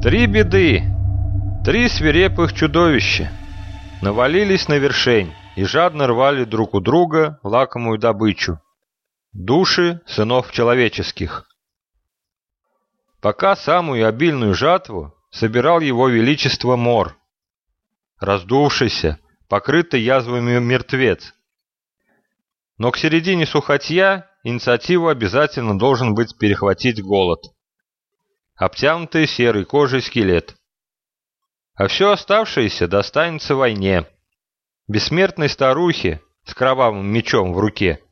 Три беды, три свирепых чудовища навалились на вершень и жадно рвали друг у друга лакомую добычу – души сынов человеческих. Пока самую обильную жатву собирал его величество Мор, раздувшийся, покрытый язвами мертвец. Но к середине сухотья инициативу обязательно должен быть перехватить голод – обтянутый серой кожей скелет. А все оставшееся достанется войне. Бессмертной старухе с кровавым мечом в руке.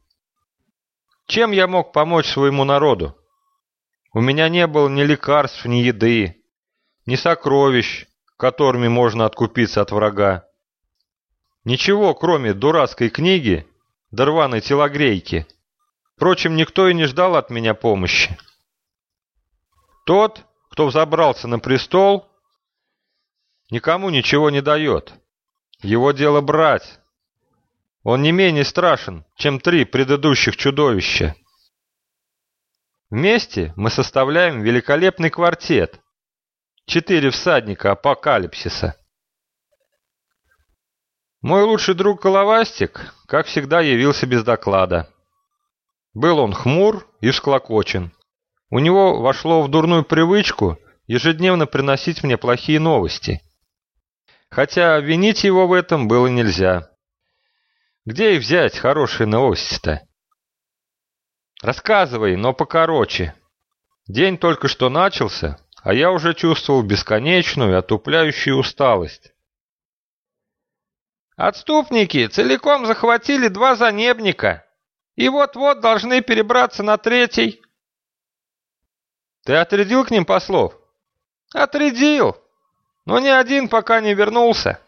Чем я мог помочь своему народу? У меня не было ни лекарств, ни еды, ни сокровищ, которыми можно откупиться от врага. Ничего, кроме дурацкой книги, дорваной телогрейки. Впрочем, никто и не ждал от меня помощи. Тот, кто взобрался на престол, никому ничего не дает. Его дело брать. Он не менее страшен, чем три предыдущих чудовища. Вместе мы составляем великолепный квартет. Четыре всадника апокалипсиса. Мой лучший друг Коловастик, как всегда, явился без доклада. Был он хмур и всклокочен. У него вошло в дурную привычку ежедневно приносить мне плохие новости. Хотя обвинить его в этом было нельзя. Где их взять, хорошие новости-то? Рассказывай, но покороче. День только что начался, а я уже чувствовал бесконечную, отупляющую усталость. Отступники целиком захватили два занебника и вот-вот должны перебраться на третий, ты отрядил к ним послов? Отрядил, но ни один пока не вернулся.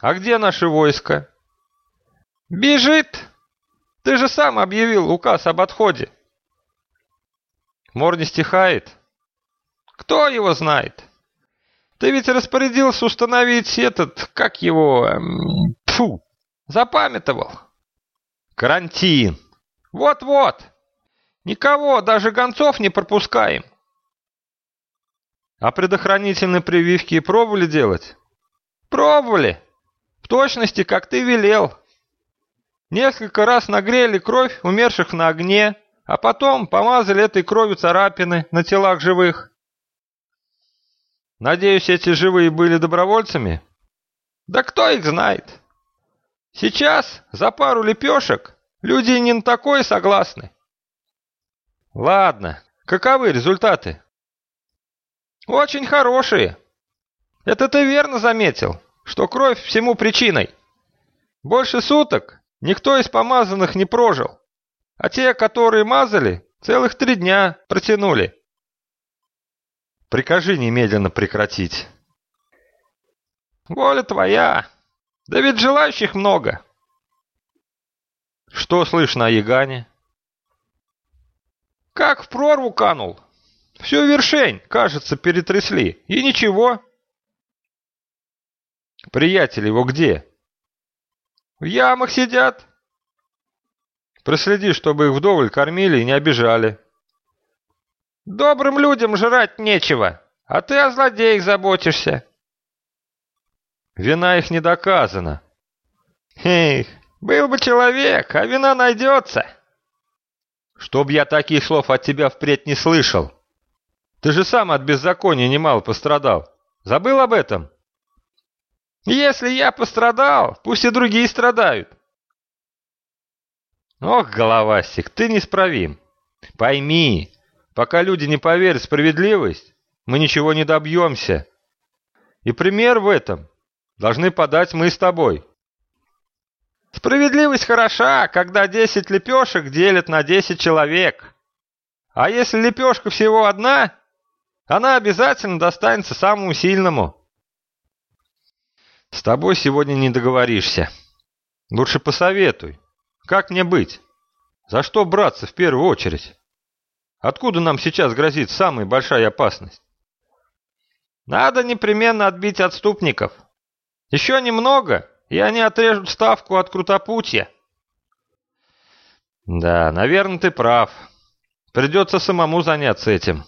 А где наше войско? Бежит. Ты же сам объявил указ об отходе. Мор не стихает. Кто его знает? Ты ведь распорядился установить этот, как его, эм, фу, запамятовал. Карантин. Вот-вот. Никого, даже гонцов не пропускаем. А предохранительные прививки пробовали делать? Пробовали. В точности, как ты велел. Несколько раз нагрели кровь умерших на огне, а потом помазали этой кровью царапины на телах живых. Надеюсь, эти живые были добровольцами? Да кто их знает? Сейчас за пару лепешек люди не на такое согласны. Ладно, каковы результаты? Очень хорошие. Это ты верно заметил, что кровь всему причиной. Больше суток никто из помазанных не прожил, а те, которые мазали, целых три дня протянули. Прикажи немедленно прекратить. Воля твоя. Да ведь желающих много. Что слышно о Ягане? Как в прорву канул. Всю вершень, кажется, перетрясли. И ничего. Приятели его где? В ямах сидят. Проследи, чтобы их вдоволь кормили и не обижали. Добрым людям жрать нечего, а ты о злодеях заботишься. Вина их не доказана. Эх, был бы человек, а вина найдется. Чтоб я таких слов от тебя впредь не слышал. Ты же сам от беззакония немало пострадал. Забыл об этом? Если я пострадал, пусть и другие страдают. Ох, головастик, ты несправим. Пойми, пока люди не поверят в справедливость, мы ничего не добьемся. И пример в этом должны подать мы с тобой. Справедливость хороша, когда 10 лепешек делят на 10 человек. А если лепешка всего одна, она обязательно достанется самому сильному. С тобой сегодня не договоришься. Лучше посоветуй. Как мне быть? За что браться в первую очередь? Откуда нам сейчас грозит самая большая опасность? Надо непременно отбить отступников. Еще немного, и они отрежут ставку от крутопутья. Да, наверное, ты прав. Придется самому заняться этим.